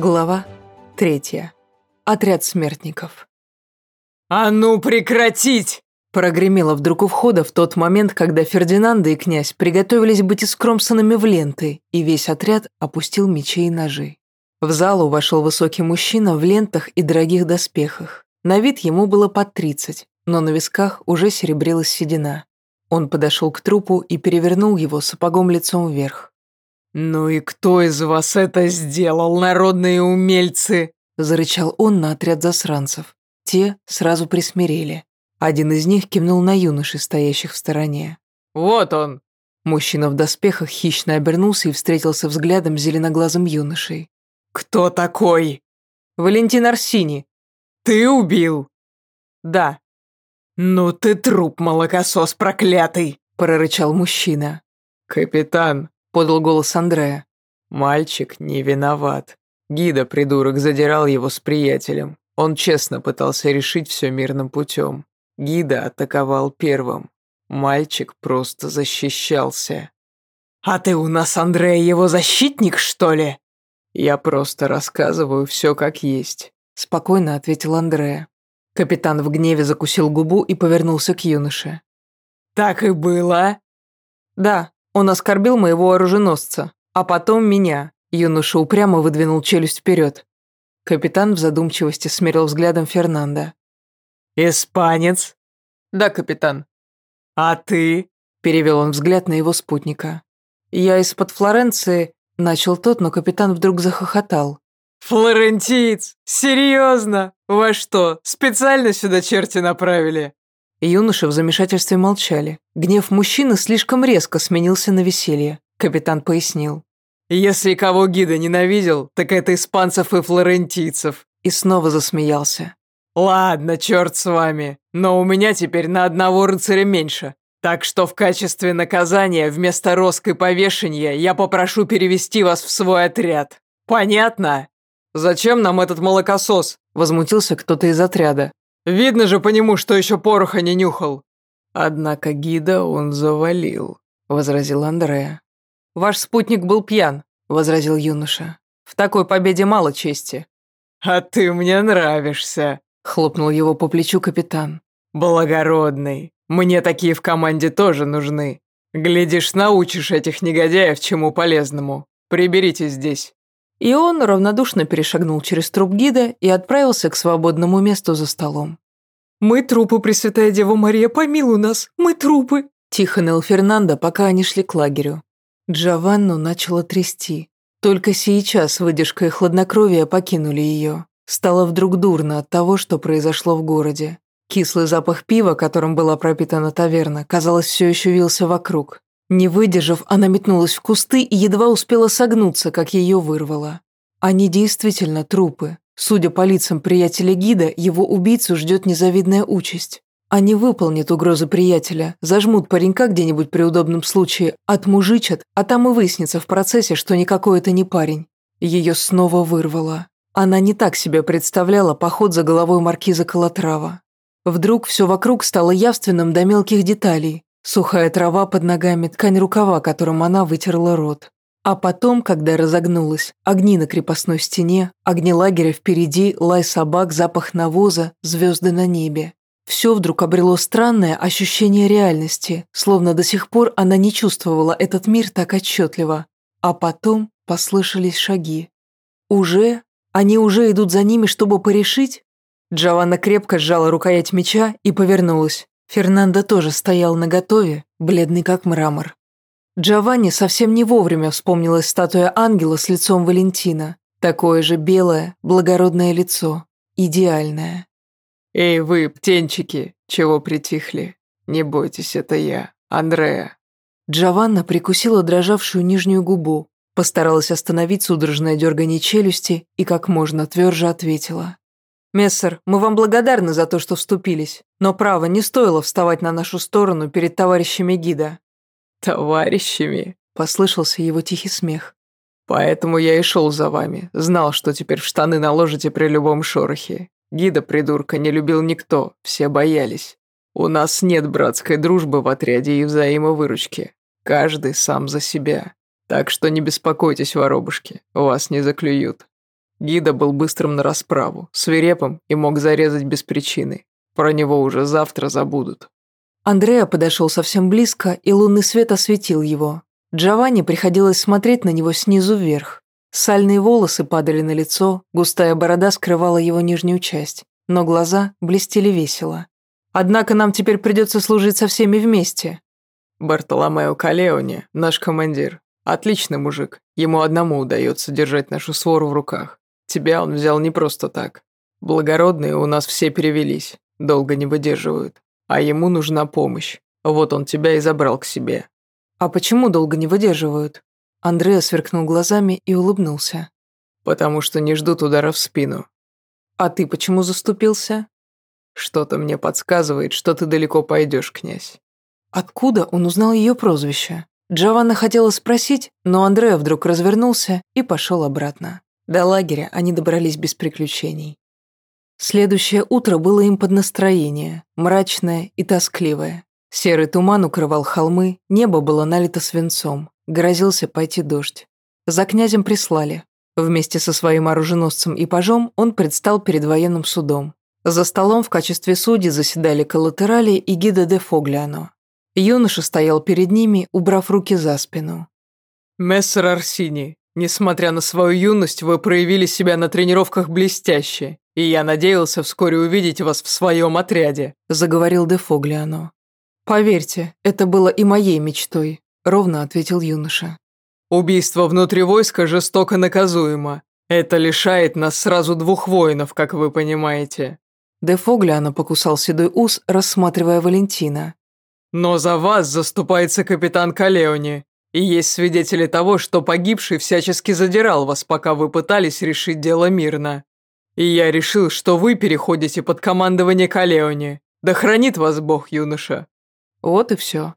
Глава третья. Отряд смертников. «А ну прекратить!» Прогремело вдруг у входа в тот момент, когда Фердинанда и князь приготовились быть искромсанными в ленты, и весь отряд опустил мечи и ножи. В залу вошел высокий мужчина в лентах и дорогих доспехах. На вид ему было под тридцать, но на висках уже серебрилась седина. Он подошел к трупу и перевернул его сапогом лицом вверх. «Ну и кто из вас это сделал, народные умельцы?» Зарычал он на отряд засранцев. Те сразу присмирели. Один из них кивнул на юношей, стоящих в стороне. «Вот он!» Мужчина в доспехах хищно обернулся и встретился взглядом с зеленоглазым юношей. «Кто такой?» «Валентин Арсини». «Ты убил?» «Да». «Ну ты труп, молокосос проклятый!» прорычал мужчина. «Капитан», — подал голос Андрея. «Мальчик не виноват. Гида, придурок, задирал его с приятелем. Он честно пытался решить все мирным путем. Гида атаковал первым. Мальчик просто защищался. «А ты у нас, Андрей, его защитник, что ли?» «Я просто рассказываю все как есть», — спокойно ответил Андрея. Капитан в гневе закусил губу и повернулся к юноше. «Так и было?» «Да, он оскорбил моего оруженосца, а потом меня». Юноша упрямо выдвинул челюсть вперед. Капитан в задумчивости смерил взглядом Фернанда. «Испанец?» «Да, капитан». «А ты?» – перевел он взгляд на его спутника. «Я из-под Флоренции», – начал тот, но капитан вдруг захохотал. «Флорентиец? Серьезно? Во что, специально сюда черти направили?» Юноши в замешательстве молчали. Гнев мужчины слишком резко сменился на веселье. Капитан пояснил. «Если кого гида ненавидел, так это испанцев и флорентийцев». И снова засмеялся. «Ладно, черт с вами, но у меня теперь на одного рыцаря меньше. Так что в качестве наказания вместо роской повешения я попрошу перевести вас в свой отряд. Понятно?» «Зачем нам этот молокосос?» – возмутился кто-то из отряда. «Видно же по нему, что еще пороха не нюхал». «Однако гида он завалил», – возразил Андрея. «Ваш спутник был пьян», – возразил юноша. «В такой победе мало чести». «А ты мне нравишься», Хлопнул его по плечу капитан. «Благородный. Мне такие в команде тоже нужны. Глядишь, научишь этих негодяев чему полезному. Приберите здесь». И он равнодушно перешагнул через труп гида и отправился к свободному месту за столом. «Мы трупы, Пресвятая Дева Мария, помилуй нас! Мы трупы!» Тихо ныл Фернандо, пока они шли к лагерю. Джованну начало трясти. Только сейчас выдержка и хладнокровие покинули ее. Стало вдруг дурно от того, что произошло в городе. Кислый запах пива, которым была пропитана таверна, казалось, все еще вился вокруг. Не выдержав, она метнулась в кусты и едва успела согнуться, как ее вырвало. Они действительно трупы. Судя по лицам приятеля гида, его убийцу ждет незавидная участь. Они выполнят угрозы приятеля, зажмут паренька где-нибудь при удобном случае, отмужичат, а там и выяснится в процессе, что никакой это не парень. Ее снова вырвало. Она не так себе представляла поход за головой маркиза Колотрава. Вдруг все вокруг стало явственным до мелких деталей. Сухая трава под ногами, ткань рукава, которым она вытерла рот. А потом, когда разогнулась, огни на крепостной стене, огни лагеря впереди, лай собак, запах навоза, звезды на небе. Все вдруг обрело странное ощущение реальности, словно до сих пор она не чувствовала этот мир так отчетливо. А потом послышались шаги. Уже они уже идут за ними, чтобы порешить? Джованна крепко сжала рукоять меча и повернулась. Фернандо тоже стоял наготове, бледный как мрамор. Джованни совсем не вовремя вспомнилась статуя ангела с лицом Валентина. Такое же белое, благородное лицо. Идеальное. «Эй вы, птенчики, чего притихли? Не бойтесь, это я, Андреа». Джованна прикусила дрожавшую нижнюю губу, Постаралась остановить судорожное дергание челюсти и как можно тверже ответила. «Мессер, мы вам благодарны за то, что вступились, но право не стоило вставать на нашу сторону перед товарищами гида». «Товарищами?» – послышался его тихий смех. «Поэтому я и шел за вами, знал, что теперь в штаны наложите при любом шорохе. Гида-придурка не любил никто, все боялись. У нас нет братской дружбы в отряде и взаимовыручки. Каждый сам за себя. Так что не беспокойтесь, воробушки, вас не заклюют». Гида был быстрым на расправу, свирепым и мог зарезать без причины. Про него уже завтра забудут. Андреа подошел совсем близко, и лунный свет осветил его. Джованни приходилось смотреть на него снизу вверх. Сальные волосы падали на лицо, густая борода скрывала его нижнюю часть, но глаза блестели весело. «Однако нам теперь придется служить со всеми вместе». «Бартоломео Калеоне, наш командир. Отличный мужик, ему одному удается держать нашу свору в руках. Тебя он взял не просто так. Благородные у нас все перевелись, долго не выдерживают. А ему нужна помощь. Вот он тебя и забрал к себе. А почему долго не выдерживают? Андреа сверкнул глазами и улыбнулся. Потому что не ждут удара в спину. А ты почему заступился? Что-то мне подсказывает, что ты далеко пойдешь, князь. Откуда он узнал ее прозвище? Джованна хотела спросить, но Андреа вдруг развернулся и пошел обратно. До лагеря они добрались без приключений. Следующее утро было им под настроение, мрачное и тоскливое. Серый туман укрывал холмы, небо было налито свинцом, грозился пойти дождь. За князем прислали. Вместе со своим оруженосцем и пажом он предстал перед военным судом. За столом в качестве судей заседали коллатерали и гида де Фогляно. Юноша стоял перед ними, убрав руки за спину. «Мессер Арсини, несмотря на свою юность, вы проявили себя на тренировках блестяще и я надеялся вскоре увидеть вас в своем отряде», – заговорил де Фоглиано. «Поверьте, это было и моей мечтой», – ровно ответил юноша. «Убийство внутри войска жестоко наказуемо. Это лишает нас сразу двух воинов, как вы понимаете». Де Фоглиано покусал седой ус, рассматривая Валентина. «Но за вас заступается капитан Калеони, и есть свидетели того, что погибший всячески задирал вас, пока вы пытались решить дело мирно. И я решил, что вы переходите под командование Калеони. Да хранит вас Бог, юноша». Вот и все.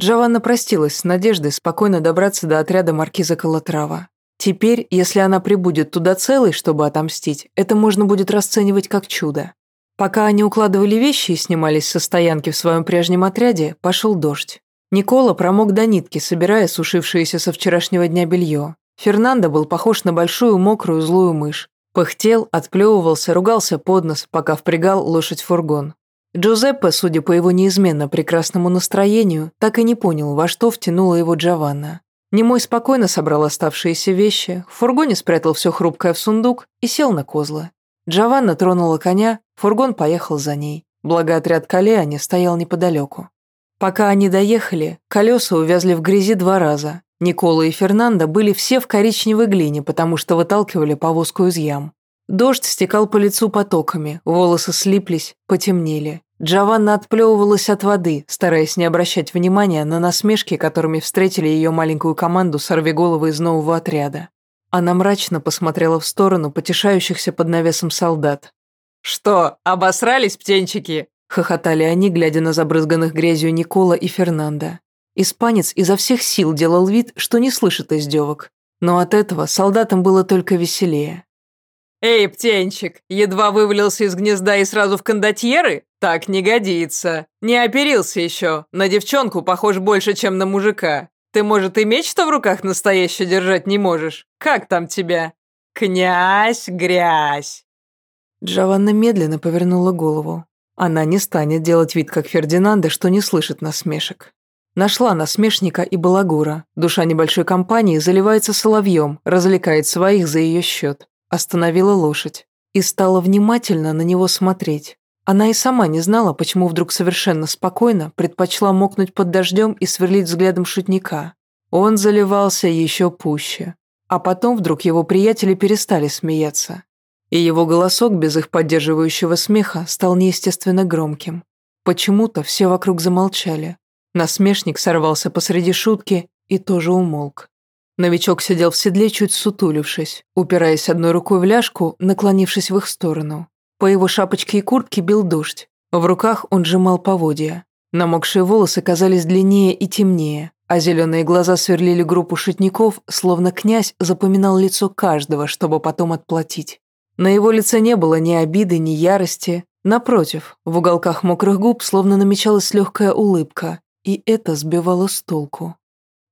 Джованна простилась с надеждой спокойно добраться до отряда маркиза Калатрава. Теперь, если она прибудет туда целой, чтобы отомстить, это можно будет расценивать как чудо. Пока они укладывали вещи и снимались со стоянки в своем прежнем отряде, пошел дождь. Никола промок до нитки, собирая сушившееся со вчерашнего дня белье. Фернандо был похож на большую мокрую злую мышь. Пыхтел, отплевывался, ругался под нос, пока впрягал лошадь в фургон. Джузеппе, судя по его неизменно прекрасному настроению, так и не понял, во что втянула его Джованна. Немой спокойно собрал оставшиеся вещи, в фургоне спрятал все хрупкое в сундук и сел на козлы. Джованна тронула коня, фургон поехал за ней. Благо отряд Калеани стоял неподалеку. Пока они доехали, колеса увязли в грязи два раза, Никола и Фернандо были все в коричневой глине, потому что выталкивали повозку из ям. Дождь стекал по лицу потоками, волосы слиплись, потемнели. Джованна отплевывалась от воды, стараясь не обращать внимания на насмешки, которыми встретили ее маленькую команду сорвиголовы из нового отряда. Она мрачно посмотрела в сторону потешающихся под навесом солдат. «Что, обосрались, птенчики?» – хохотали они, глядя на забрызганных грязью Никола и Фернандо. Испанец изо всех сил делал вид, что не слышит издевок. Но от этого солдатам было только веселее. «Эй, птенчик, едва вывалился из гнезда и сразу в кондотьеры? Так не годится. Не оперился еще. На девчонку похож больше, чем на мужика. Ты, может, и меч-то в руках настоящий держать не можешь? Как там тебя? Князь грязь!» Джованна медленно повернула голову. Она не станет делать вид, как Фердинанда, что не слышит насмешек. Нашла насмешника и балагура. Душа небольшой компании заливается соловьем, развлекает своих за ее счет. Остановила лошадь. И стала внимательно на него смотреть. Она и сама не знала, почему вдруг совершенно спокойно предпочла мокнуть под дождем и сверлить взглядом шутника. Он заливался еще пуще. А потом вдруг его приятели перестали смеяться. И его голосок без их поддерживающего смеха стал неестественно громким. Почему-то все вокруг замолчали, Насмешник сорвался посреди шутки и тоже умолк. Новичок сидел в седле, чуть сутулившись, упираясь одной рукой в ляжку, наклонившись в их сторону. По его шапочке и куртке бил дождь. В руках он сжимал поводья. Намокшие волосы казались длиннее и темнее, а зеленые глаза сверлили группу шутников, словно князь запоминал лицо каждого, чтобы потом отплатить. На его лице не было ни обиды, ни ярости. Напротив, в уголках мокрых губ словно намечалась легкая улыбка, и это сбивало с толку.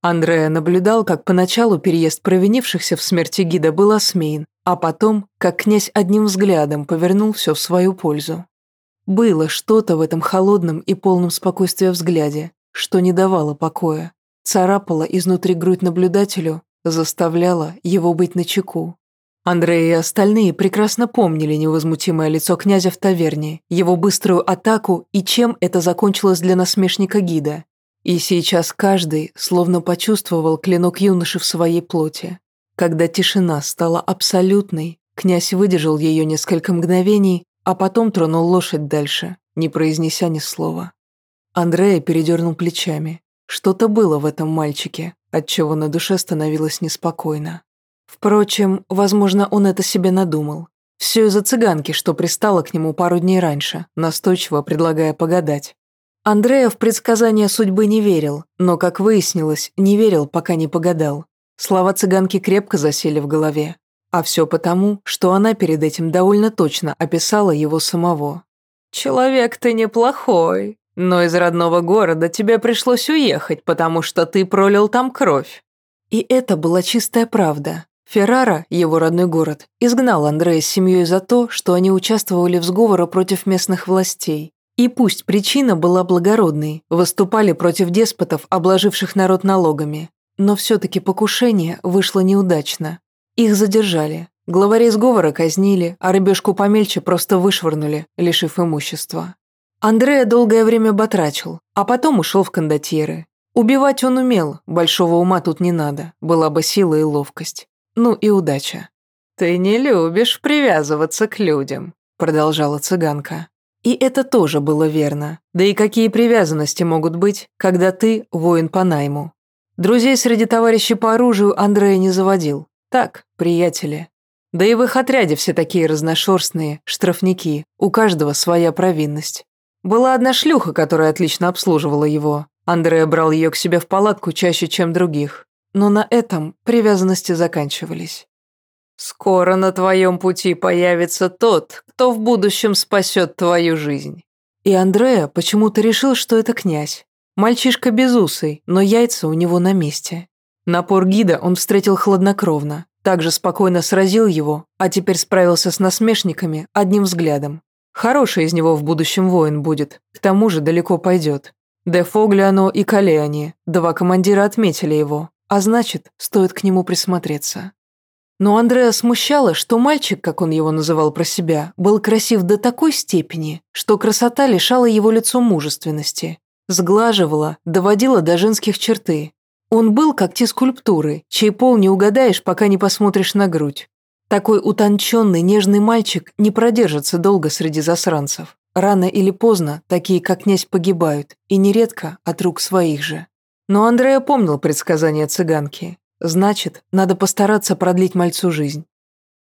Андреа наблюдал, как поначалу переезд провинившихся в смерти гида был осмеян, а потом, как князь одним взглядом повернул все в свою пользу. Было что-то в этом холодном и полном спокойствия взгляде, что не давало покоя, царапало изнутри грудь наблюдателю, заставляло его быть начеку. Андрей и остальные прекрасно помнили невозмутимое лицо князя в таверне, его быструю атаку и чем это закончилось для насмешника гида. И сейчас каждый словно почувствовал клинок юноши в своей плоти. Когда тишина стала абсолютной, князь выдержал ее несколько мгновений, а потом тронул лошадь дальше, не произнеся ни слова. Андрея передернул плечами. Что-то было в этом мальчике, отчего на душе становилось неспокойно. Впрочем, возможно, он это себе надумал. Все из-за цыганки, что пристала к нему пару дней раньше, настойчиво предлагая погадать. Андрея в предсказания судьбы не верил, но, как выяснилось, не верил, пока не погадал. Слова цыганки крепко засели в голове. А все потому, что она перед этим довольно точно описала его самого. «Человек ты неплохой, но из родного города тебе пришлось уехать, потому что ты пролил там кровь». И это была чистая правда. Феррара, его родной город, изгнал Андрея с семьей за то, что они участвовали в сговоре против местных властей. И пусть причина была благородной, выступали против деспотов, обложивших народ налогами, но все-таки покушение вышло неудачно. Их задержали, главарей сговора казнили, а рыбешку помельче просто вышвырнули, лишив имущества. Андрея долгое время батрачил, а потом ушел в кондотьеры. Убивать он умел, большого ума тут не надо, была бы сила и ловкость. Ну и удача. «Ты не любишь привязываться к людям», — продолжала цыганка. И это тоже было верно. Да и какие привязанности могут быть, когда ты воин по найму? Друзей среди товарищей по оружию Андрея не заводил. Так, приятели. Да и в их отряде все такие разношерстные, штрафники, у каждого своя провинность. Была одна шлюха, которая отлично обслуживала его. Андрея брал ее к себе в палатку чаще, чем других но на этом привязанности заканчивались. «Скоро на твоем пути появится тот, кто в будущем спасет твою жизнь». И Андреа почему-то решил, что это князь. Мальчишка безусый, но яйца у него на месте. Напор гида он встретил хладнокровно, также спокойно сразил его, а теперь справился с насмешниками одним взглядом. Хороший из него в будущем воин будет, к тому же далеко пойдет. Де Фогляно и Калеани, два командира отметили его, а значит, стоит к нему присмотреться. Но Андреа смущало, что мальчик, как он его называл про себя, был красив до такой степени, что красота лишала его лицо мужественности, сглаживала, доводила до женских черты. Он был как те скульптуры, чей пол не угадаешь, пока не посмотришь на грудь. Такой утонченный, нежный мальчик не продержится долго среди засранцев. Рано или поздно такие, как князь, погибают, и нередко от рук своих же. Но Андрея помнил предсказание цыганки. Значит, надо постараться продлить мальцу жизнь.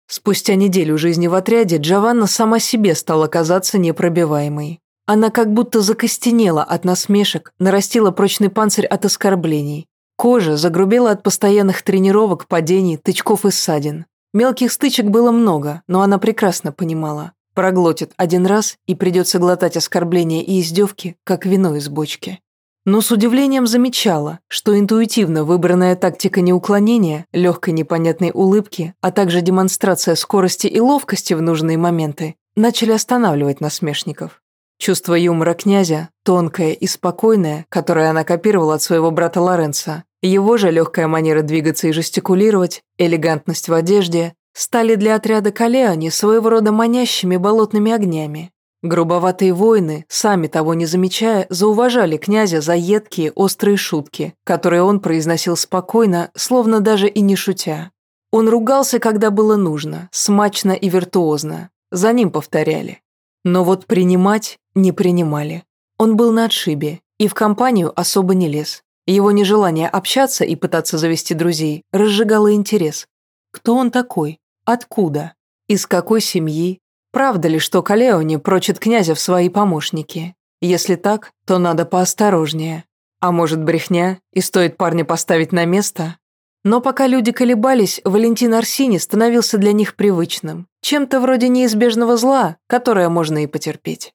Спустя неделю жизни в отряде Джованна сама себе стала казаться непробиваемой. Она как будто закостенела от насмешек, нарастила прочный панцирь от оскорблений. Кожа загрубела от постоянных тренировок, падений, тычков и ссадин. Мелких стычек было много, но она прекрасно понимала. Проглотит один раз и придется глотать оскорбления и издевки, как вино из бочки но с удивлением замечала, что интуитивно выбранная тактика неуклонения, легкой непонятной улыбки, а также демонстрация скорости и ловкости в нужные моменты начали останавливать насмешников. Чувство юмора князя, тонкое и спокойное, которое она копировала от своего брата Лоренца, его же легкая манера двигаться и жестикулировать, элегантность в одежде, стали для отряда Калеони своего рода манящими болотными огнями, Грубоватые воины, сами того не замечая, зауважали князя за едкие, острые шутки, которые он произносил спокойно, словно даже и не шутя. Он ругался, когда было нужно, смачно и виртуозно. За ним повторяли. Но вот принимать не принимали. Он был на отшибе и в компанию особо не лез. Его нежелание общаться и пытаться завести друзей разжигало интерес. Кто он такой? Откуда? Из какой семьи? Правда ли, что Калеони прочит князя в свои помощники? Если так, то надо поосторожнее. А может, брехня, и стоит парня поставить на место? Но пока люди колебались, Валентин Арсини становился для них привычным, чем-то вроде неизбежного зла, которое можно и потерпеть.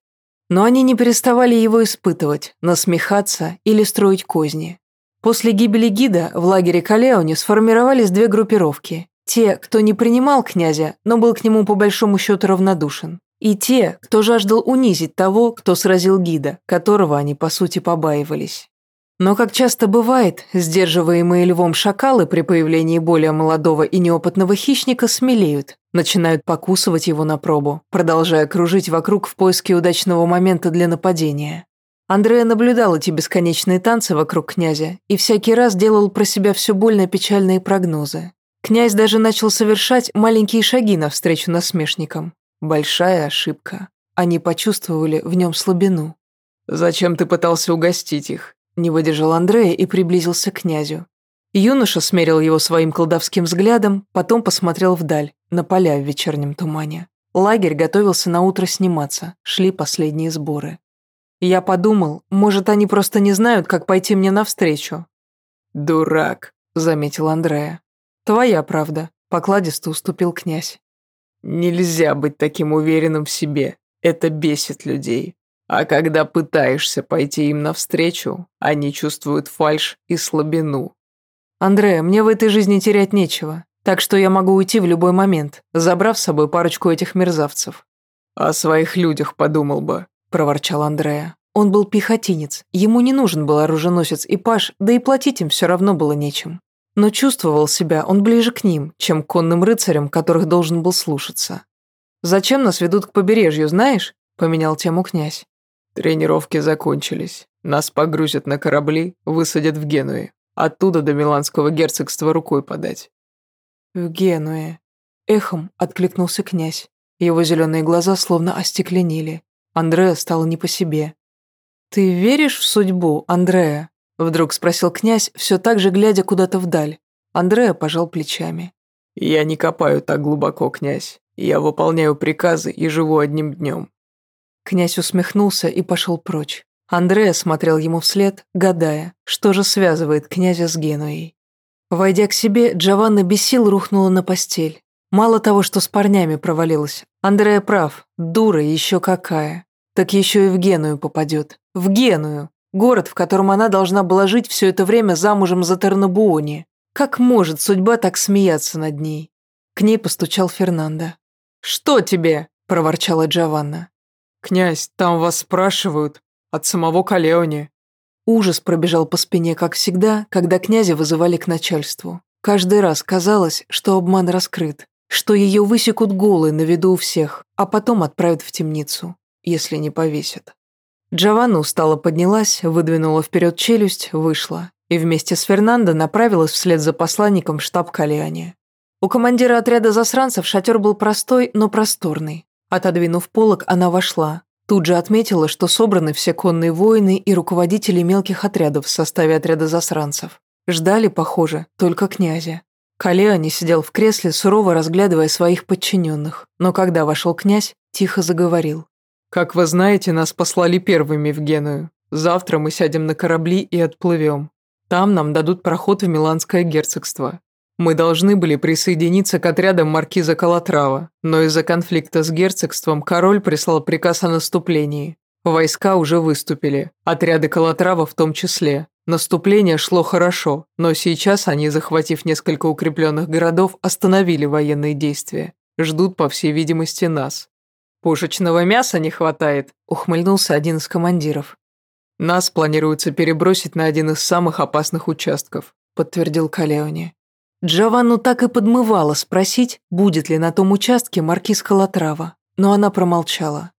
Но они не переставали его испытывать, насмехаться или строить козни. После гибели гида в лагере Калеони сформировались две группировки Те, кто не принимал князя, но был к нему по большому счету равнодушен. И те, кто жаждал унизить того, кто сразил гида, которого они по сути побаивались. Но, как часто бывает, сдерживаемые львом шакалы при появлении более молодого и неопытного хищника смелеют, начинают покусывать его на пробу, продолжая кружить вокруг в поиске удачного момента для нападения. Андрея наблюдал эти бесконечные танцы вокруг князя и всякий раз делал про себя все больно печальные прогнозы. Князь даже начал совершать маленькие шаги навстречу насмешникам. Большая ошибка. Они почувствовали в нем слабину. «Зачем ты пытался угостить их?» Не выдержал Андрея и приблизился к князю. Юноша смерил его своим колдовским взглядом, потом посмотрел вдаль, на поля в вечернем тумане. Лагерь готовился на утро сниматься, шли последние сборы. Я подумал, может, они просто не знают, как пойти мне навстречу. «Дурак», — заметил Андрея. «Твоя правда», — покладисто уступил князь. «Нельзя быть таким уверенным в себе. Это бесит людей. А когда пытаешься пойти им навстречу, они чувствуют фальшь и слабину. «Андрея, мне в этой жизни терять нечего, так что я могу уйти в любой момент, забрав с собой парочку этих мерзавцев». «О своих людях подумал бы», – проворчал Андрея. Он был пехотинец, ему не нужен был оруженосец и паш, да и платить им все равно было нечем. Но чувствовал себя он ближе к ним, чем к конным рыцарям, которых должен был слушаться. «Зачем нас ведут к побережью, знаешь?» – поменял тему князь. Тренировки закончились. Нас погрузят на корабли, высадят в Генуе. Оттуда до Миланского герцогства рукой подать. В Генуе. Эхом откликнулся князь. Его зеленые глаза словно остекленели. Андреа стало не по себе. «Ты веришь в судьбу, Андреа?» Вдруг спросил князь, все так же глядя куда-то вдаль. Андреа пожал плечами. «Я не копаю так глубоко, князь. Я выполняю приказы и живу одним днем. Князь усмехнулся и пошел прочь. Андреа смотрел ему вслед, гадая, что же связывает князя с Генуей. Войдя к себе, Джованна без сил рухнула на постель. Мало того, что с парнями провалилась. Андреа прав, дура еще какая. Так еще и в Геную попадет. В Геную! Город, в котором она должна была жить все это время замужем за Тернабуони. Как может судьба так смеяться над ней? К ней постучал Фернандо. «Что тебе?» – проворчала Джованна. «Князь, там вас спрашивают. От самого Калеони». Ужас пробежал по спине, как всегда, когда князя вызывали к начальству. Каждый раз казалось, что обман раскрыт, что ее высекут голой на виду у всех, а потом отправят в темницу, если не повесят. Джованна устало поднялась, выдвинула вперед челюсть, вышла и вместе с Фернандо направилась вслед за посланником в штаб Калиани. У командира отряда засранцев шатер был простой, но просторный. Отодвинув полок, она вошла. Тут же отметила, что собраны все конные воины и руководители мелких отрядов в составе отряда засранцев. Ждали, похоже, только князя. Калеони сидел в кресле, сурово разглядывая своих подчиненных, но когда вошел князь, тихо заговорил. «Как вы знаете, нас послали первыми в Геную. Завтра мы сядем на корабли и отплывем. Там нам дадут проход в Миланское герцогство. Мы должны были присоединиться к отрядам маркиза Калатрава, но из-за конфликта с герцогством король прислал приказ о наступлении. Войска уже выступили, отряды Калатрава в том числе. Наступление шло хорошо, но сейчас они, захватив несколько укрепленных городов, остановили военные действия. Ждут, по всей видимости, нас. «Пушечного мяса не хватает», – ухмыльнулся один из командиров. «Нас планируется перебросить на один из самых опасных участков», – подтвердил Калеони. Джованну так и подмывала спросить, будет ли на том участке маркиз Калатрава, но она промолчала.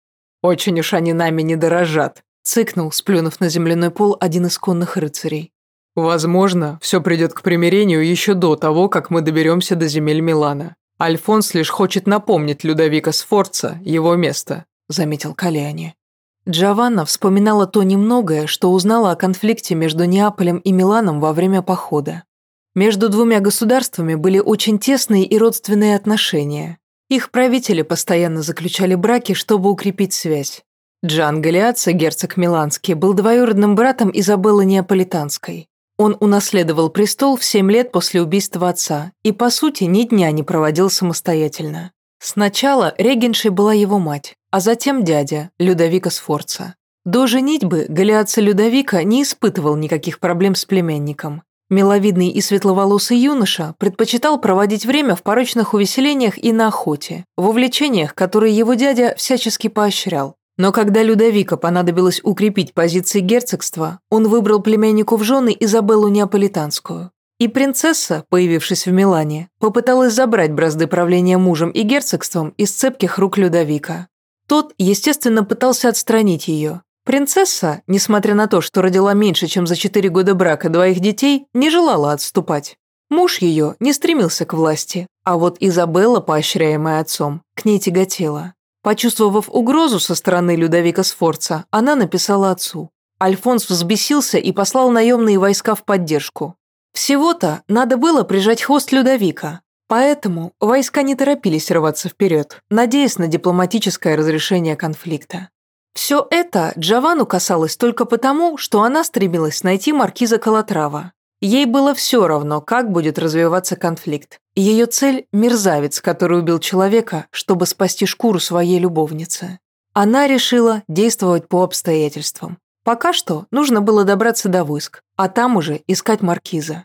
«Очень уж они нами не дорожат», – цыкнул, сплюнув на земляной пол один из конных рыцарей. «Возможно, все придет к примирению еще до того, как мы доберемся до земель Милана. Альфонс лишь хочет напомнить Людовика Сфорца его место», – заметил Калиани. Джованна вспоминала то немногое, что узнала о конфликте между Неаполем и Миланом во время похода. Между двумя государствами были очень тесные и родственные отношения. Их правители постоянно заключали браки, чтобы укрепить связь. Джан Галиаци, герцог Миланский, был двоюродным братом Изабеллы Неаполитанской. Он унаследовал престол в семь лет после убийства отца и, по сути, ни дня не проводил самостоятельно. Сначала регеншей была его мать, а затем дядя, Людовика Сфорца. До женитьбы Галиаци Людовика не испытывал никаких проблем с племянником. Миловидный и светловолосый юноша предпочитал проводить время в порочных увеселениях и на охоте, в увлечениях, которые его дядя всячески поощрял. Но когда Людовика понадобилось укрепить позиции герцогства, он выбрал племяннику в жены Изабеллу Неаполитанскую. И принцесса, появившись в Милане, попыталась забрать бразды правления мужем и герцогством из цепких рук Людовика. Тот, естественно, пытался отстранить ее. Принцесса, несмотря на то, что родила меньше, чем за четыре года брака двоих детей, не желала отступать. Муж ее не стремился к власти, а вот Изабелла, поощряемая отцом, к ней тяготела. Почувствовав угрозу со стороны Людовика Сфорца, она написала отцу. Альфонс взбесился и послал наемные войска в поддержку. Всего-то надо было прижать хвост Людовика, поэтому войска не торопились рваться вперед, надеясь на дипломатическое разрешение конфликта. Все это Джовану касалось только потому, что она стремилась найти маркиза Калатрава. Ей было все равно, как будет развиваться конфликт. Ее цель – мерзавец, который убил человека, чтобы спасти шкуру своей любовницы. Она решила действовать по обстоятельствам. Пока что нужно было добраться до войск, а там уже искать маркиза.